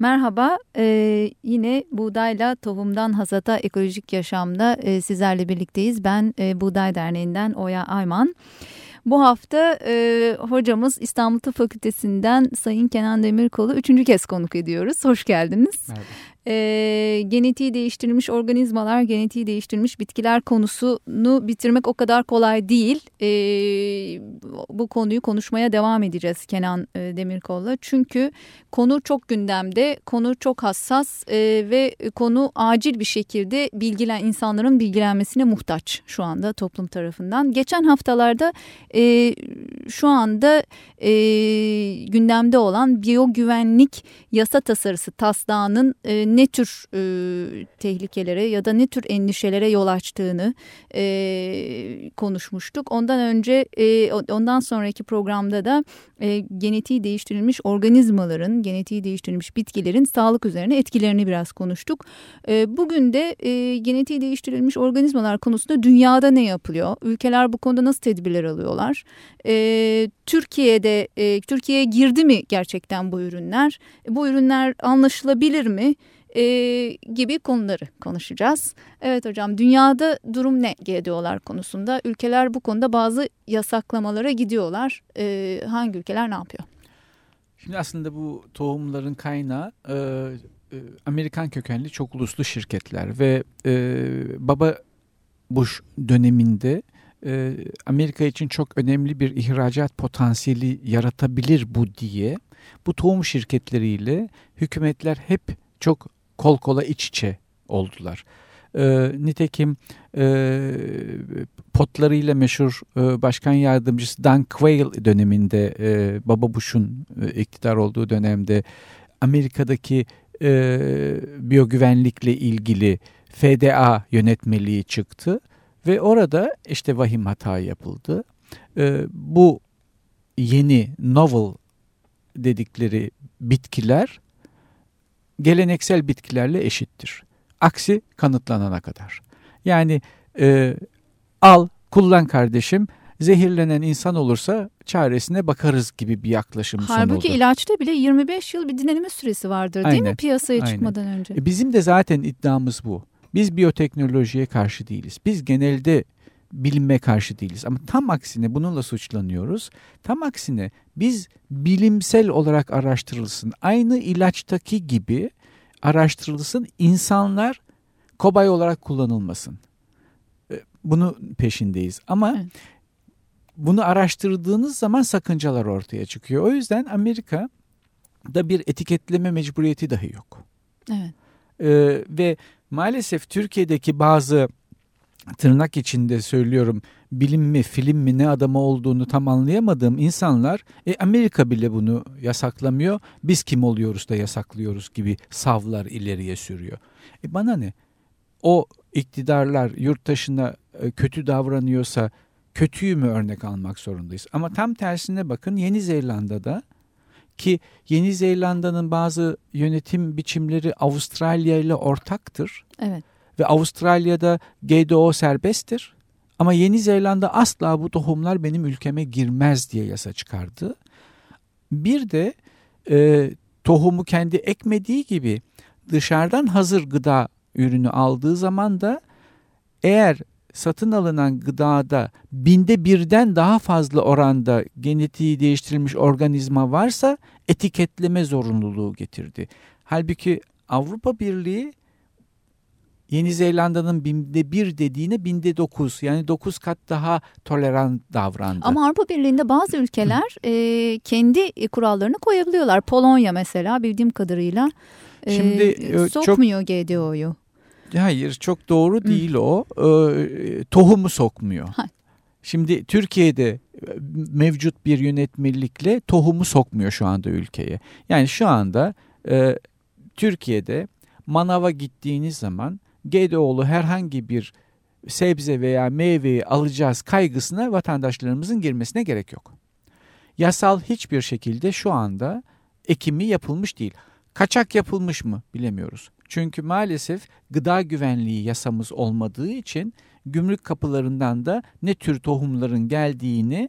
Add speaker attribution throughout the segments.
Speaker 1: Merhaba, ee, yine Buğdayla Tohumdan Hasata Ekolojik Yaşam'da e, sizlerle birlikteyiz. Ben e, Buğday Derneği'nden Oya Ayman. Bu hafta e, hocamız İstanbul Tıp Fakültesinden Sayın Kenan Demirkol'u üçüncü kez konuk ediyoruz. Hoş geldiniz. Merhaba e, genetiği değiştirilmiş organizmalar, genetiği değiştirilmiş bitkiler konusunu bitirmek o kadar kolay değil. E, bu konuyu konuşmaya devam edeceğiz Kenan e, Demirkol'la. Çünkü konu çok gündemde, konu çok hassas e, ve konu acil bir şekilde bilgilen insanların bilgilenmesine muhtaç şu anda toplum tarafından. Geçen haftalarda e, şu anda e, gündemde olan biyogüvenlik yasa tasarısı taslağının e, ne tür e, tehlikelere ya da ne tür endişelere yol açtığını e, konuşmuştuk. Ondan önce e, ondan sonraki programda da e, genetiği değiştirilmiş organizmaların, genetiği değiştirilmiş bitkilerin sağlık üzerine etkilerini biraz konuştuk. E, bugün de e, genetiği değiştirilmiş organizmalar konusunda dünyada ne yapılıyor? Ülkeler bu konuda nasıl tedbirler alıyorlar? E, Türkiye'de e, Türkiye'ye girdi mi gerçekten bu ürünler? Bu ürünler anlaşılabilir mi? E, gibi konuları konuşacağız. Evet hocam dünyada durum ne GDO'lar konusunda? Ülkeler bu konuda bazı yasaklamalara gidiyorlar. E, hangi ülkeler ne yapıyor?
Speaker 2: Şimdi aslında bu tohumların kaynağı e, e, Amerikan kökenli çok uluslu şirketler ve e, baba Bush döneminde e, Amerika için çok önemli bir ihracat potansiyeli yaratabilir bu diye bu tohum şirketleriyle hükümetler hep çok kol kola iç içe oldular. E, nitekim e, potlarıyla meşhur e, başkan yardımcısı Dan Quayle döneminde e, Baba Bush'un e, iktidar olduğu dönemde Amerika'daki e, biyogüvenlikle ilgili FDA yönetmeliği çıktı ve orada işte vahim hata yapıldı. E, bu yeni novel dedikleri bitkiler geleneksel bitkilerle eşittir. Aksi kanıtlanana kadar. Yani e, al kullan kardeşim zehirlenen insan olursa çaresine bakarız gibi bir yaklaşım
Speaker 1: Halbuki
Speaker 2: sunuldu.
Speaker 1: ilaçta bile 25 yıl bir dinlenme süresi vardır değil
Speaker 2: aynen,
Speaker 1: mi piyasaya
Speaker 2: aynen.
Speaker 1: çıkmadan önce?
Speaker 2: E bizim de zaten iddiamız bu. Biz biyoteknolojiye karşı değiliz. Biz genelde bilinme karşı değiliz. Ama tam aksine bununla suçlanıyoruz. Tam aksine biz bilimsel olarak araştırılsın. Aynı ilaçtaki gibi araştırılsın. İnsanlar kobay olarak kullanılmasın. E, bunu peşindeyiz. Ama evet. bunu araştırdığınız zaman sakıncalar ortaya çıkıyor. O yüzden Amerika'da bir etiketleme mecburiyeti dahi yok.
Speaker 1: Evet.
Speaker 2: Ee, ve maalesef Türkiye'deki bazı tırnak içinde söylüyorum bilim mi film mi ne adamı olduğunu tam anlayamadığım insanlar e, Amerika bile bunu yasaklamıyor biz kim oluyoruz da yasaklıyoruz gibi savlar ileriye sürüyor. E bana ne o iktidarlar yurttaşına e, kötü davranıyorsa kötüyü mü örnek almak zorundayız? Ama tam tersine bakın Yeni Zelanda'da ki Yeni Zelanda'nın bazı yönetim biçimleri Avustralya ile ortaktır.
Speaker 1: Evet
Speaker 2: ve Avustralya'da GDO serbesttir. Ama Yeni Zelanda asla bu tohumlar benim ülkeme girmez diye yasa çıkardı. Bir de e, tohumu kendi ekmediği gibi dışarıdan hazır gıda ürünü aldığı zaman da eğer satın alınan gıdada binde birden daha fazla oranda genetiği değiştirilmiş organizma varsa etiketleme zorunluluğu getirdi. Halbuki Avrupa Birliği Yeni Zelanda'nın binde bir dediğine binde dokuz yani dokuz kat daha tolerant davrandı.
Speaker 1: Ama Avrupa Birliği'nde bazı ülkeler e, kendi kurallarını koyabiliyorlar. Polonya mesela bildiğim kadarıyla e, Şimdi, e, sokmuyor çok... GDO'yu.
Speaker 2: Hayır çok doğru değil Hı. o. E, tohumu sokmuyor. Ha. Şimdi Türkiye'de e, mevcut bir yönetmelikle tohumu sokmuyor şu anda ülkeye. Yani şu anda e, Türkiye'de manava gittiğiniz zaman GDO'lu herhangi bir sebze veya meyveyi alacağız kaygısına vatandaşlarımızın girmesine gerek yok. Yasal hiçbir şekilde şu anda ekimi yapılmış değil. Kaçak yapılmış mı bilemiyoruz. Çünkü maalesef gıda güvenliği yasamız olmadığı için gümrük kapılarından da ne tür tohumların geldiğini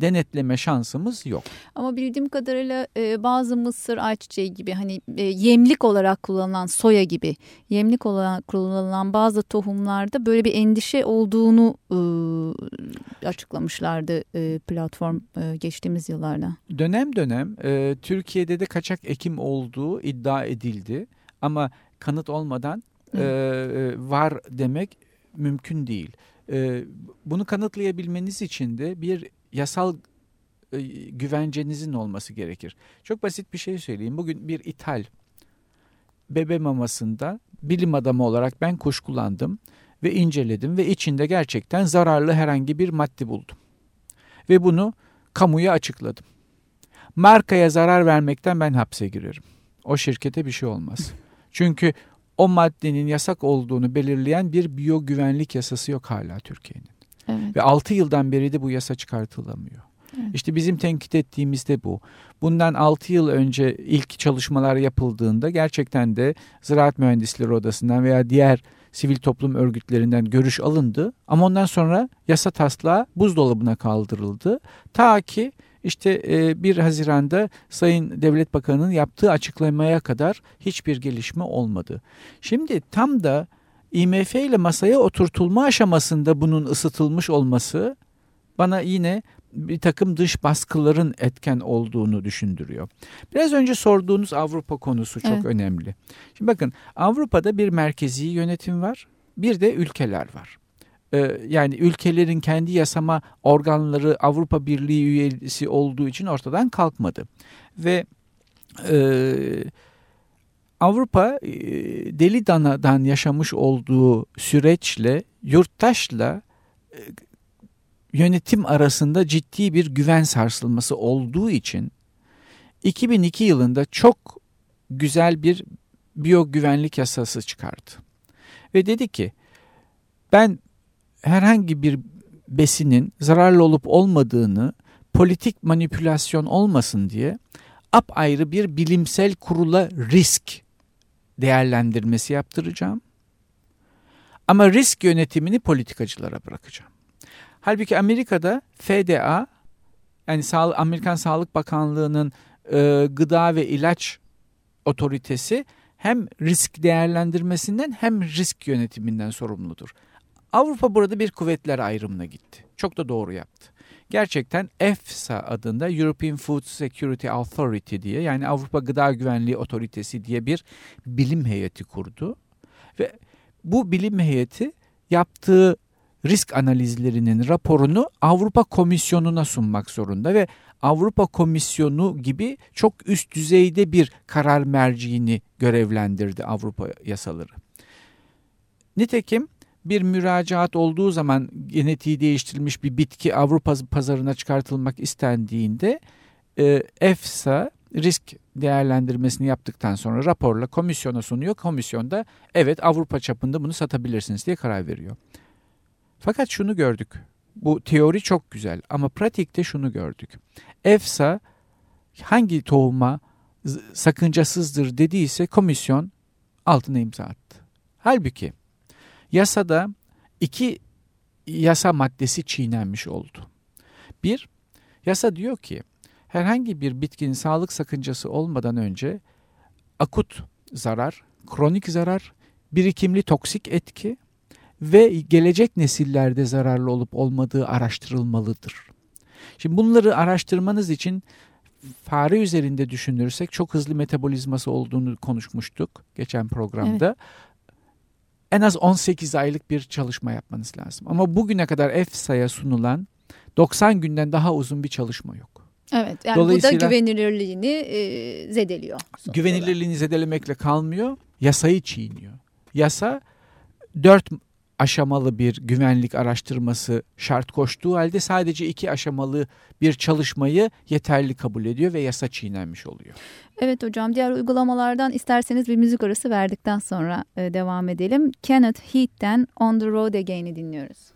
Speaker 2: denetleme şansımız yok.
Speaker 1: Ama bildiğim kadarıyla e, bazı mısır ayçiçeği gibi hani e, yemlik olarak kullanılan soya gibi yemlik olarak kullanılan bazı tohumlarda böyle bir endişe olduğunu e, açıklamışlardı e, platform e, geçtiğimiz yıllarda.
Speaker 2: Dönem dönem e, Türkiye'de de kaçak ekim olduğu iddia edildi ama kanıt olmadan e, var demek mümkün değil. E, bunu kanıtlayabilmeniz için de bir yasal e, güvencenizin olması gerekir. Çok basit bir şey söyleyeyim. Bugün bir ithal bebe mamasında bilim adamı olarak ben kuşkulandım ve inceledim ve içinde gerçekten zararlı herhangi bir madde buldum. Ve bunu kamuya açıkladım. Markaya zarar vermekten ben hapse girerim. O şirkete bir şey olmaz. Çünkü o maddenin yasak olduğunu belirleyen bir biyo güvenlik yasası yok hala Türkiye'nin. Evet. Ve 6 yıldan beri de bu yasa çıkartılamıyor. Evet. İşte bizim tenkit ettiğimiz de bu. Bundan 6 yıl önce ilk çalışmalar yapıldığında gerçekten de Ziraat Mühendisleri Odası'ndan veya diğer sivil toplum örgütlerinden görüş alındı. Ama ondan sonra yasa taslağı buzdolabına kaldırıldı. Ta ki işte 1 Haziran'da Sayın Devlet Bakanı'nın yaptığı açıklamaya kadar hiçbir gelişme olmadı. Şimdi tam da IMF ile masaya oturtulma aşamasında bunun ısıtılmış olması bana yine bir takım dış baskıların etken olduğunu düşündürüyor. Biraz önce sorduğunuz Avrupa konusu çok evet. önemli. Şimdi bakın Avrupa'da bir merkezi yönetim var, bir de ülkeler var. Ee, yani ülkelerin kendi yasama organları Avrupa Birliği üyesi olduğu için ortadan kalkmadı. Ve e, Avrupa e, deli danadan yaşamış olduğu süreçle yurttaşla e, yönetim arasında ciddi bir güven sarsılması olduğu için 2002 yılında çok güzel bir biyo güvenlik yasası çıkardı. Ve dedi ki ben herhangi bir besinin zararlı olup olmadığını politik manipülasyon olmasın diye apayrı bir bilimsel kurula risk değerlendirmesi yaptıracağım. Ama risk yönetimini politikacılara bırakacağım. Halbuki Amerika'da FDA yani Amerikan Sağlık Bakanlığı'nın e, gıda ve ilaç otoritesi hem risk değerlendirmesinden hem risk yönetiminden sorumludur. Avrupa burada bir kuvvetler ayrımına gitti. Çok da doğru yaptı. Gerçekten EFSA adında European Food Security Authority diye yani Avrupa Gıda Güvenliği Otoritesi diye bir bilim heyeti kurdu. Ve bu bilim heyeti yaptığı risk analizlerinin raporunu Avrupa Komisyonu'na sunmak zorunda ve Avrupa Komisyonu gibi çok üst düzeyde bir karar merciğini görevlendirdi Avrupa yasaları. Nitekim bir müracaat olduğu zaman genetiği değiştirilmiş bir bitki Avrupa pazarına çıkartılmak istendiğinde e, EFSA risk değerlendirmesini yaptıktan sonra raporla komisyona sunuyor. Komisyonda evet Avrupa çapında bunu satabilirsiniz diye karar veriyor. Fakat şunu gördük. Bu teori çok güzel ama pratikte şunu gördük. EFSA hangi tohuma sakıncasızdır dediyse komisyon altına imza attı. Halbuki Yasada iki yasa maddesi çiğnenmiş oldu. Bir, yasa diyor ki herhangi bir bitkinin sağlık sakıncası olmadan önce akut zarar, kronik zarar, birikimli toksik etki ve gelecek nesillerde zararlı olup olmadığı araştırılmalıdır. Şimdi bunları araştırmanız için fare üzerinde düşünürsek çok hızlı metabolizması olduğunu konuşmuştuk geçen programda. En az 18 aylık bir çalışma yapmanız lazım. Ama bugüne kadar EFSA'ya sunulan 90 günden daha uzun bir çalışma yok.
Speaker 1: Evet yani bu da güvenilirliğini e, zedeliyor.
Speaker 2: Güvenilirliğini zedelemekle kalmıyor, yasayı çiğniyor. Yasa 4 aşamalı bir güvenlik araştırması şart koştuğu halde sadece iki aşamalı bir çalışmayı yeterli kabul ediyor ve yasa çiğnenmiş oluyor.
Speaker 1: Evet hocam diğer uygulamalardan isterseniz bir müzik arası verdikten sonra e, devam edelim. Kenneth Heath'ten On the Road Again'i dinliyoruz.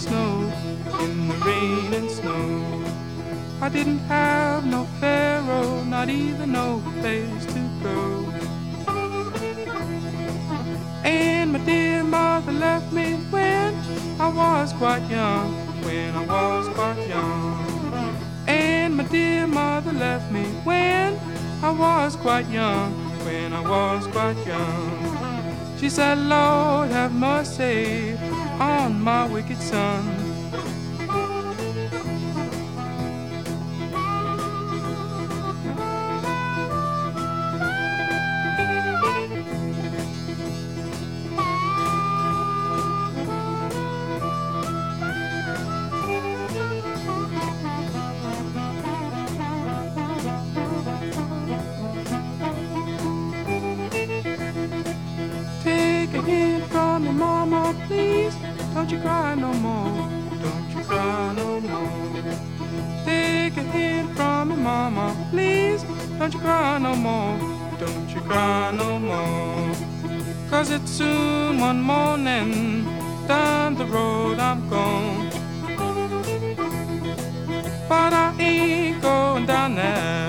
Speaker 3: snow, in the rain and snow. I didn't have no pharaoh, not even no place to go. And my dear mother left me when I was quite young, when I was quite young. And my dear mother left me when I was quite young, when I was quite young. She said, Lord, have mercy on my wicked son. Don't you cry no more. Don't you cry no more. Take a hint from me, mama, please. Don't you cry no more. Don't you cry no more. Cause it's soon one morning. Down the road I'm gone. But I ain't going down that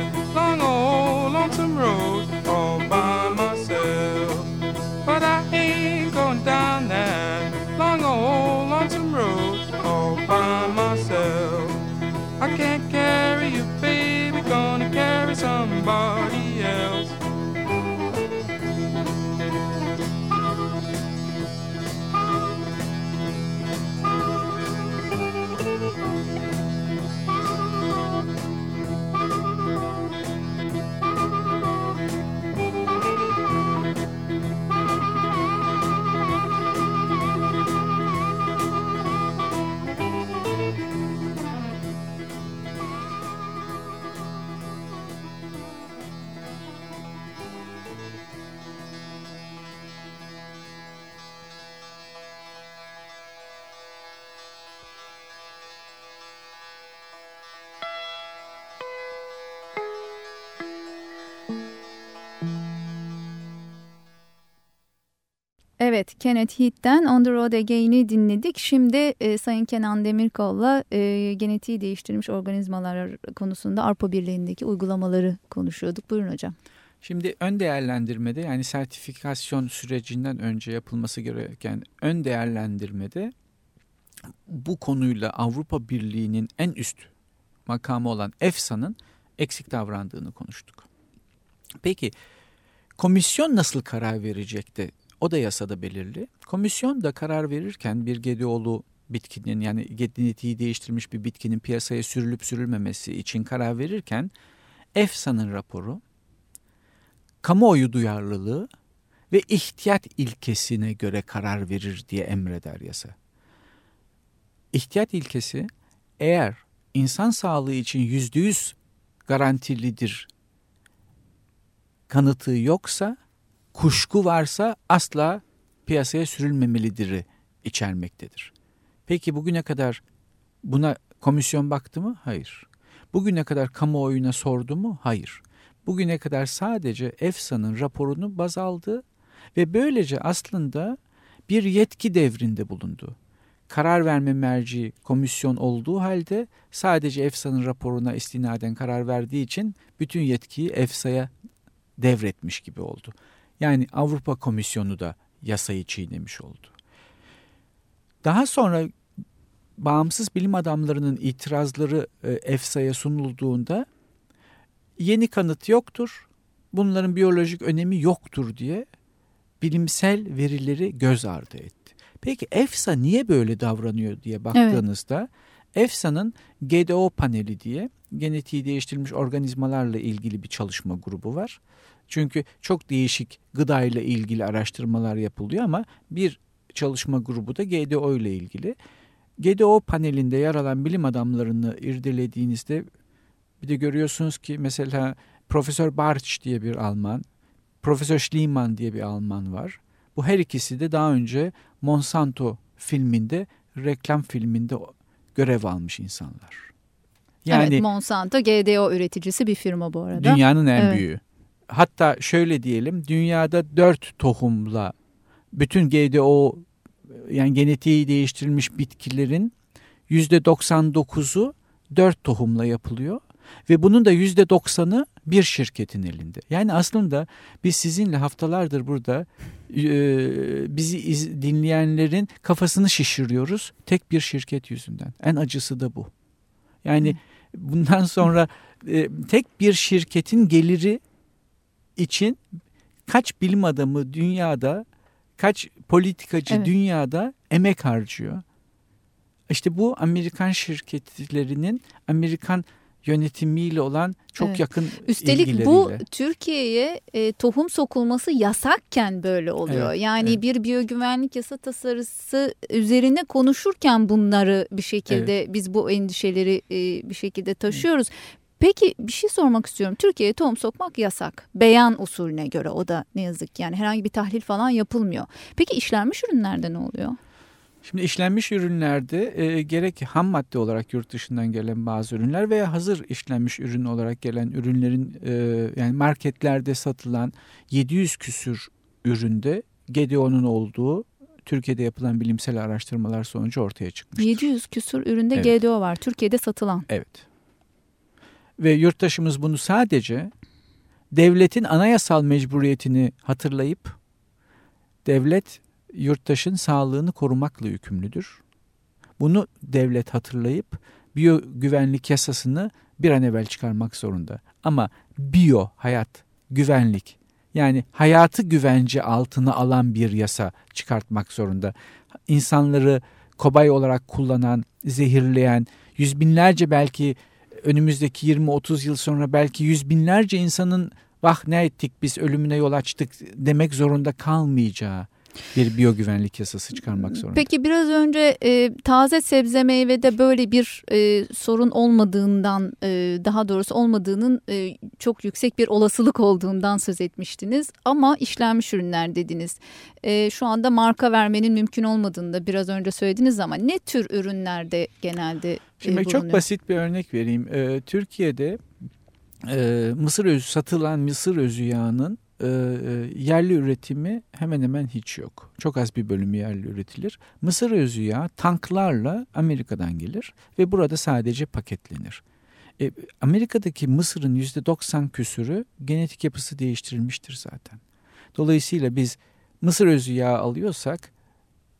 Speaker 1: Evet, Kenneth Heath'ten On the Road Again'i dinledik. Şimdi e, Sayın Kenan Demirkol'la e, genetiği değiştirilmiş organizmalar konusunda Arpa Birliği'ndeki uygulamaları konuşuyorduk. Buyurun hocam.
Speaker 2: Şimdi ön değerlendirmede yani sertifikasyon sürecinden önce yapılması gereken ön değerlendirmede bu konuyla Avrupa Birliği'nin en üst makamı olan EFSA'nın eksik davrandığını konuştuk. Peki komisyon nasıl karar verecekti o da yasada belirli. Komisyon da karar verirken bir Gedioğlu bitkinin yani genetiği değiştirilmiş bir bitkinin piyasaya sürülüp sürülmemesi için karar verirken EFSA'nın raporu, kamuoyu duyarlılığı ve ihtiyat ilkesine göre karar verir diye emreder yasa. İhtiyat ilkesi eğer insan sağlığı için yüzde yüz garantilidir kanıtı yoksa kuşku varsa asla piyasaya sürülmemelidir içermektedir. Peki bugüne kadar buna komisyon baktı mı? Hayır. Bugüne kadar kamuoyuna sordu mu? Hayır. Bugüne kadar sadece EFSA'nın raporunu baz aldı ve böylece aslında bir yetki devrinde bulundu. Karar verme merci komisyon olduğu halde sadece EFSA'nın raporuna istinaden karar verdiği için bütün yetkiyi EFSA'ya devretmiş gibi oldu. Yani Avrupa Komisyonu da yasayı çiğnemiş oldu. Daha sonra bağımsız bilim adamlarının itirazları EFSA'ya sunulduğunda yeni kanıt yoktur, bunların biyolojik önemi yoktur diye bilimsel verileri göz ardı etti. Peki EFSA niye böyle davranıyor diye baktığınızda evet. EFSA'nın GDO paneli diye genetiği değiştirilmiş organizmalarla ilgili bir çalışma grubu var. Çünkü çok değişik gıda ile ilgili araştırmalar yapılıyor ama bir çalışma grubu da GDO ile ilgili. GDO panelinde yer alan bilim adamlarını irdelediğinizde bir de görüyorsunuz ki mesela Profesör Bartsch diye bir Alman, Profesör Schliemann diye bir Alman var. Bu her ikisi de daha önce Monsanto filminde, reklam filminde görev almış insanlar.
Speaker 1: Yani evet, Monsanto GDO üreticisi bir firma bu arada.
Speaker 2: Dünyanın en evet. büyüğü. Hatta şöyle diyelim dünyada dört tohumla bütün GDO yani genetiği değiştirilmiş bitkilerin yüzde 99'u dört tohumla yapılıyor. Ve bunun da yüzde doksanı bir şirketin elinde. Yani aslında biz sizinle haftalardır burada e, bizi iz, dinleyenlerin kafasını şişiriyoruz tek bir şirket yüzünden. En acısı da bu. Yani bundan sonra e, tek bir şirketin geliri için kaç bilim adamı dünyada, kaç politikacı evet. dünyada emek harcıyor. İşte bu Amerikan şirketlerinin Amerikan yönetimiyle olan çok evet. yakın
Speaker 1: Üstelik bu Türkiye'ye e, tohum sokulması yasakken böyle oluyor. Evet, yani evet. bir biyogüvenlik yasa tasarısı üzerine konuşurken bunları bir şekilde evet. biz bu endişeleri e, bir şekilde taşıyoruz. Evet. Peki bir şey sormak istiyorum. Türkiye'ye tohum sokmak yasak. Beyan usulüne göre o da ne yazık ki yani herhangi bir tahlil falan yapılmıyor. Peki işlenmiş ürünlerde ne oluyor?
Speaker 2: Şimdi işlenmiş ürünlerde e, gerek ham madde olarak yurt dışından gelen bazı ürünler veya hazır işlenmiş ürün olarak gelen ürünlerin e, yani marketlerde satılan 700 küsür üründe GDO'nun olduğu Türkiye'de yapılan bilimsel araştırmalar sonucu ortaya çıkmıştır.
Speaker 1: 700 küsur üründe evet. GDO var Türkiye'de satılan.
Speaker 2: Evet. Ve yurttaşımız bunu sadece devletin anayasal mecburiyetini hatırlayıp devlet yurttaşın sağlığını korumakla yükümlüdür. Bunu devlet hatırlayıp biyo güvenlik yasasını bir an evvel çıkarmak zorunda. Ama biyo hayat, güvenlik yani hayatı güvence altına alan bir yasa çıkartmak zorunda. İnsanları kobay olarak kullanan, zehirleyen, yüz binlerce belki önümüzdeki 20-30 yıl sonra belki yüz binlerce insanın vah ne ettik biz ölümüne yol açtık demek zorunda kalmayacağı bir biyogüvenlik yasası çıkarmak zorunda.
Speaker 1: Peki biraz önce e, taze sebze meyvede böyle bir e, sorun olmadığından e, daha doğrusu olmadığının e, çok yüksek bir olasılık olduğundan söz etmiştiniz. Ama işlenmiş ürünler dediniz. E, şu anda marka vermenin mümkün olmadığını da biraz önce söylediniz ama ne tür ürünlerde genelde e,
Speaker 2: Şimdi bulunuyor? çok basit bir örnek vereyim. E, Türkiye'de e, mısır özü satılan mısır özü yağının e, yerli üretimi hemen hemen hiç yok. Çok az bir bölümü yerli üretilir. Mısır özü yağı tanklarla Amerika'dan gelir ve burada sadece paketlenir. E, Amerika'daki mısırın %90 küsürü genetik yapısı değiştirilmiştir zaten. Dolayısıyla biz mısır özü yağı alıyorsak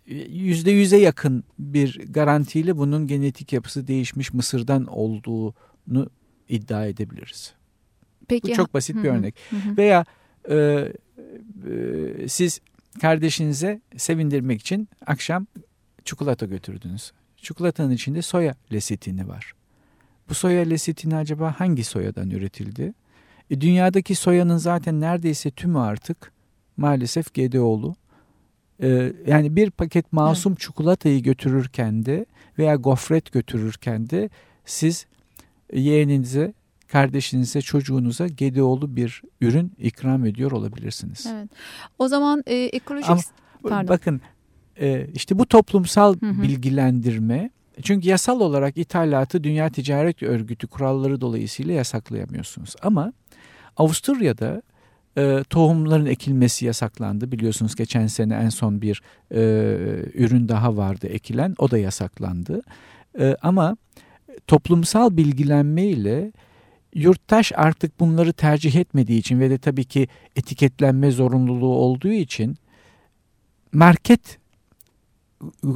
Speaker 2: %100'e yakın bir garantiyle bunun genetik yapısı değişmiş mısırdan olduğunu iddia edebiliriz. Peki, Bu çok basit bir hı örnek. Hı. Veya e, e, siz kardeşinize sevindirmek için akşam çikolata götürdünüz. Çikolatanın içinde soya lesitini var. Bu soya lesitini acaba hangi soyadan üretildi? E, dünyadaki soyanın zaten neredeyse tümü artık maalesef GDO'lu. E, yani bir paket masum evet. çikolatayı götürürken de veya gofret götürürken de siz yeğeninize kardeşinize, çocuğunuza GDO'lu bir ürün ikram ediyor olabilirsiniz.
Speaker 1: Evet. O zaman e, ekolojik... Ama,
Speaker 2: Pardon. Bakın e, işte bu toplumsal hı hı. bilgilendirme çünkü yasal olarak ithalatı Dünya Ticaret Örgütü kuralları dolayısıyla yasaklayamıyorsunuz. Ama Avusturya'da e, tohumların ekilmesi yasaklandı. Biliyorsunuz geçen sene en son bir e, ürün daha vardı ekilen. O da yasaklandı. E, ama toplumsal bilgilenme ile yurttaş artık bunları tercih etmediği için ve de tabii ki etiketlenme zorunluluğu olduğu için market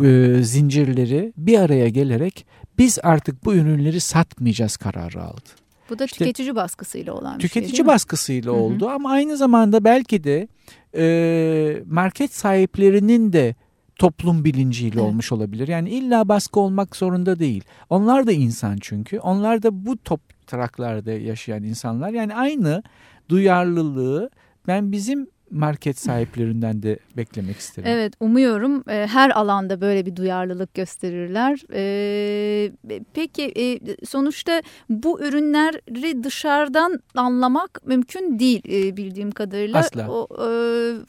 Speaker 2: e, zincirleri bir araya gelerek biz artık bu ürünleri satmayacağız kararı aldı.
Speaker 1: Bu da işte, tüketici baskısıyla olan bir
Speaker 2: tüketici şey Tüketici baskısıyla Hı-hı. oldu ama aynı zamanda belki de e, market sahiplerinin de toplum bilinciyle evet. olmuş olabilir. Yani illa baskı olmak zorunda değil. Onlar da insan çünkü. Onlar da bu top topraklarda yaşayan insanlar. Yani aynı duyarlılığı ben bizim market sahiplerinden de beklemek isterim.
Speaker 1: Evet umuyorum e, her alanda böyle bir duyarlılık gösterirler. E, peki e, sonuçta bu ürünleri dışarıdan anlamak mümkün değil e, bildiğim kadarıyla.
Speaker 2: Asla.
Speaker 1: O, e,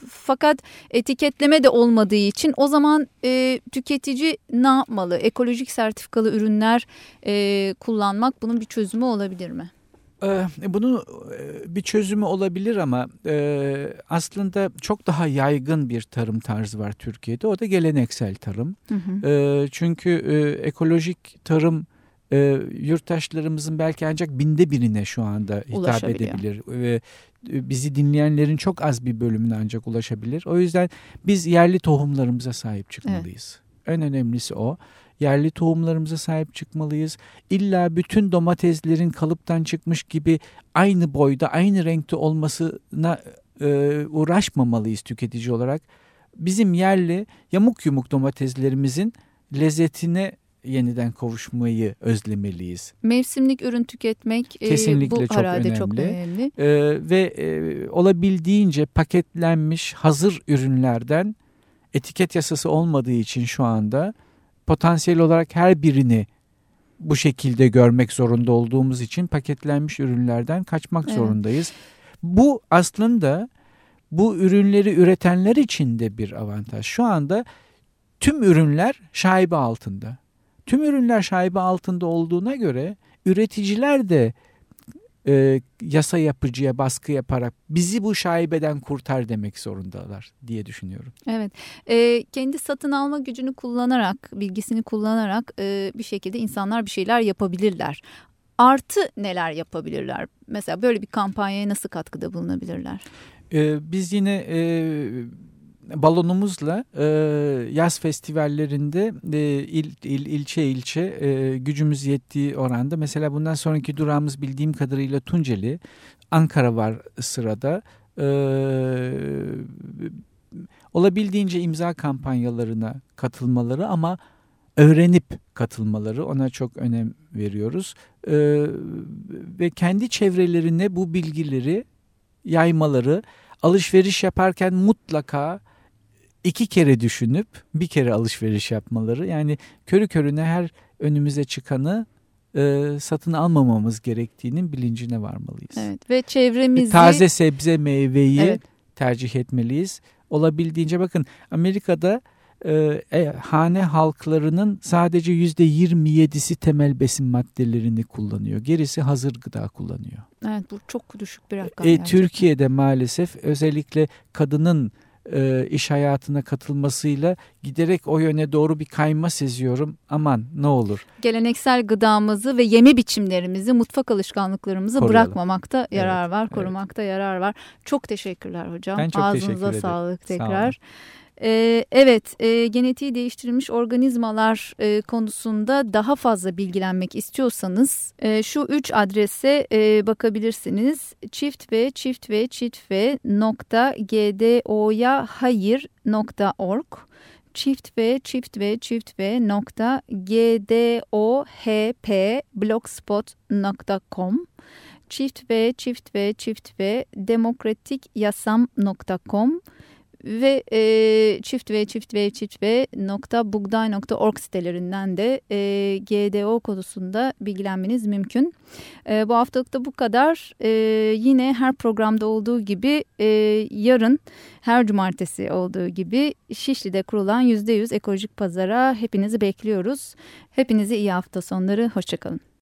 Speaker 1: fakat etiketleme de olmadığı için o zaman e, tüketici ne yapmalı? Ekolojik sertifikalı ürünler e, kullanmak bunun bir çözümü olabilir mi?
Speaker 2: Ee, bunun e, bir çözümü olabilir ama e, aslında çok daha yaygın bir tarım tarzı var Türkiye'de. O da geleneksel tarım.
Speaker 1: Hı hı.
Speaker 2: E, çünkü ekolojik tarım yurttaşlarımızın belki ancak binde birine şu anda hitap edebilir. Ve bizi dinleyenlerin çok az bir bölümüne ancak ulaşabilir. O yüzden biz yerli tohumlarımıza sahip çıkmalıyız. Evet. En önemlisi o yerli tohumlarımıza sahip çıkmalıyız. İlla bütün domateslerin kalıptan çıkmış gibi aynı boyda, aynı renkte olmasına e, uğraşmamalıyız tüketici olarak. Bizim yerli yamuk yumuk domateslerimizin lezzetine yeniden kavuşmayı özlemeliyiz.
Speaker 1: Mevsimlik ürün tüketmek e,
Speaker 2: Kesinlikle
Speaker 1: bu
Speaker 2: çok önemli.
Speaker 1: çok önemli.
Speaker 2: Ee, ve e, olabildiğince paketlenmiş hazır ürünlerden etiket yasası olmadığı için şu anda potansiyel olarak her birini bu şekilde görmek zorunda olduğumuz için paketlenmiş ürünlerden kaçmak evet. zorundayız. Bu aslında bu ürünleri üretenler için de bir avantaj. Şu anda tüm ürünler şaibe altında. Tüm ürünler şaibe altında olduğuna göre üreticiler de e, yasa yapıcıya baskı yaparak bizi bu şaibeden kurtar demek zorundalar diye düşünüyorum.
Speaker 1: Evet e, kendi satın alma gücünü kullanarak bilgisini kullanarak e, bir şekilde insanlar bir şeyler yapabilirler. Artı neler yapabilirler? Mesela böyle bir kampanyaya nasıl katkıda bulunabilirler?
Speaker 2: Ee, biz yine e, balonumuzla e, yaz festivallerinde e, il, il ilçe ilçe e, gücümüz yettiği oranda mesela bundan sonraki durağımız bildiğim kadarıyla Tunceli, Ankara var sırada. E, olabildiğince imza kampanyalarına katılmaları ama öğrenip katılmaları ona çok önem veriyoruz. E, ve kendi çevrelerine bu bilgileri yaymaları alışveriş yaparken mutlaka iki kere düşünüp bir kere alışveriş yapmaları. Yani körü körüne her önümüze çıkanı e, satın almamamız gerektiğinin bilincine varmalıyız.
Speaker 1: Evet ve çevremizi...
Speaker 2: Taze sebze meyveyi evet. tercih etmeliyiz. Olabildiğince bakın Amerika'da e, e, hane halklarının sadece yüzde 27'si temel besin maddelerini kullanıyor. Gerisi hazır gıda kullanıyor.
Speaker 1: Evet bu çok düşük bir rakam.
Speaker 2: E, Türkiye'de maalesef özellikle kadının e, iş hayatına katılmasıyla giderek o yöne doğru bir kayma seziyorum. Aman ne olur.
Speaker 1: Geleneksel gıdamızı ve yeme biçimlerimizi, mutfak alışkanlıklarımızı Koruyalım. bırakmamakta yarar evet, var, korumakta evet. yarar var. Çok teşekkürler hocam.
Speaker 2: Ben çok
Speaker 1: Ağzınıza
Speaker 2: teşekkür ederim.
Speaker 1: sağlık tekrar. Sağ ee, evet, e, genetiği değiştirilmiş organizmalar e, konusunda daha fazla bilgilenmek istiyorsanız e, şu üç adrese e, bakabilirsiniz. Çift ve çift ve çift ve nokta gdoya hayır nokta org. Çift ve çift ve çift ve nokta gdohp blogspot.com çift ve çift ve çift ve demokratikyasam.com ve e, çift ve çift ve çift ve nokta bugday nokta org sitelerinden de e, GDO konusunda bilgilenmeniz mümkün. E, bu haftalıkta bu kadar. E, yine her programda olduğu gibi e, yarın her cumartesi olduğu gibi Şişli'de kurulan %100 ekolojik pazara hepinizi bekliyoruz. Hepinize iyi hafta sonları. Hoşçakalın.